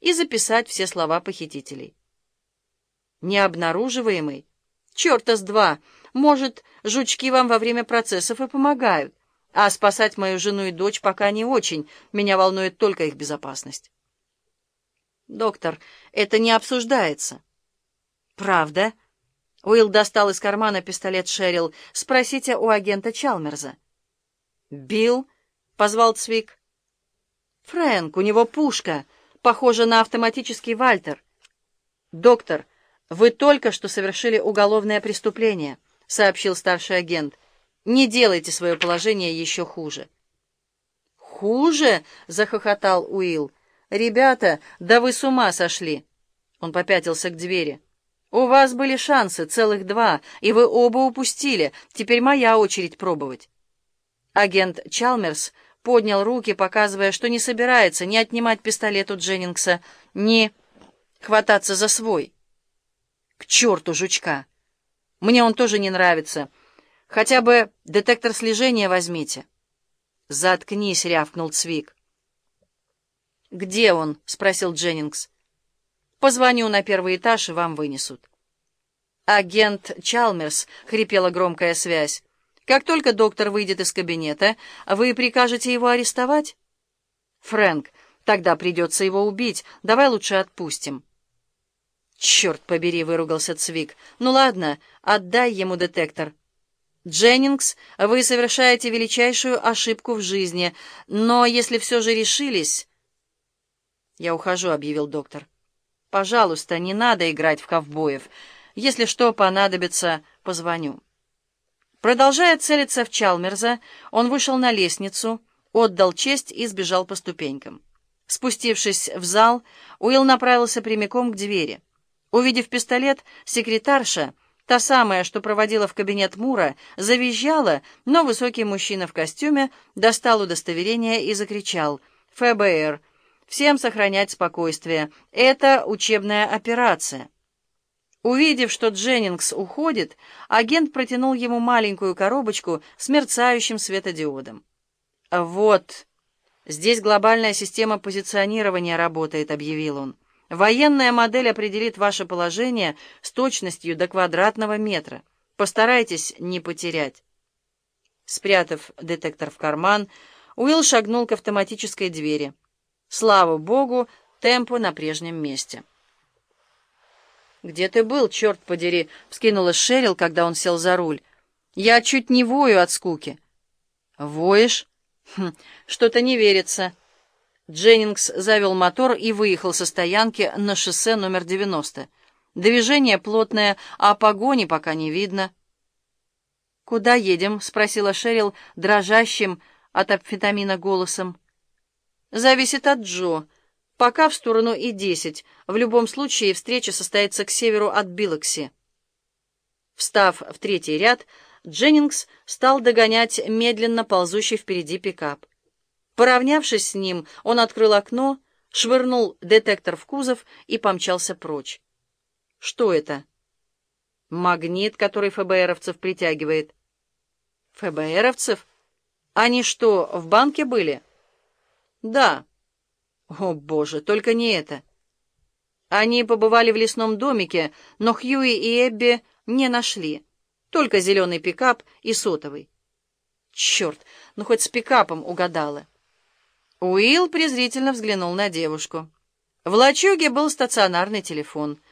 и записать все слова похитителей. Необнаруживаемый? Черта с два! Может, жучки вам во время процессов и помогают, а спасать мою жену и дочь пока не очень. Меня волнует только их безопасность. Доктор, это не обсуждается. Правда? Уилл достал из кармана пистолет Шерил. Спросите у агента Чалмерза. Билл? Позвал Цвик. Фрэнк, у него пушка. Похожа на автоматический Вальтер. Доктор, вы только что совершили уголовное преступление, сообщил старший агент. Не делайте свое положение еще хуже. «Хуже?» — захохотал Уилл. «Ребята, да вы с ума сошли!» Он попятился к двери. «У вас были шансы, целых два, и вы оба упустили. Теперь моя очередь пробовать». Агент Чалмерс поднял руки, показывая, что не собирается ни отнимать пистолет у Дженнингса, ни хвататься за свой. «К черту жучка! Мне он тоже не нравится. Хотя бы детектор слежения возьмите». «Заткнись!» — рявкнул Цвик. «Где он?» — спросил Дженнингс. «Позвоню на первый этаж, и вам вынесут». «Агент Чалмерс», — хрипела громкая связь. «Как только доктор выйдет из кабинета, вы прикажете его арестовать?» «Фрэнк, тогда придется его убить. Давай лучше отпустим». «Черт побери!» — выругался Цвик. «Ну ладно, отдай ему детектор». «Дженнингс, вы совершаете величайшую ошибку в жизни, но если все же решились...» «Я ухожу», — объявил доктор. «Пожалуйста, не надо играть в ковбоев. Если что понадобится, позвоню». Продолжая целиться в Чалмерза, он вышел на лестницу, отдал честь и сбежал по ступенькам. Спустившись в зал, Уилл направился прямиком к двери. Увидев пистолет, секретарша, та самая, что проводила в кабинет Мура, завизжала, но высокий мужчина в костюме достал удостоверение и закричал «ФБР! Всем сохранять спокойствие. Это учебная операция». Увидев, что Дженнингс уходит, агент протянул ему маленькую коробочку с мерцающим светодиодом. «Вот, здесь глобальная система позиционирования работает», — объявил он. «Военная модель определит ваше положение с точностью до квадратного метра. Постарайтесь не потерять». Спрятав детектор в карман, Уилл шагнул к автоматической двери. Слава богу, темпу на прежнем месте. «Где ты был, черт подери?» — вскинула Шерил, когда он сел за руль. «Я чуть не вою от скуки». «Воешь?» хм, «Что-то не верится». Дженнингс завел мотор и выехал со стоянки на шоссе номер 90. Движение плотное, а погони пока не видно. «Куда едем?» — спросила Шерил дрожащим от амфетамина голосом. Зависит от Джо. Пока в сторону И-10. В любом случае встреча состоится к северу от Билокси. Встав в третий ряд, Дженнингс стал догонять медленно ползущий впереди пикап. Поравнявшись с ним, он открыл окно, швырнул детектор в кузов и помчался прочь. Что это? Магнит, который ФБРовцев притягивает. ФБРовцев? Они что, в банке были? «Да». «О, боже, только не это». Они побывали в лесном домике, но Хьюи и Эбби не нашли. Только зеленый пикап и сотовый. Черт, ну хоть с пикапом угадала. Уилл презрительно взглянул на девушку. В лачуге был стационарный телефон.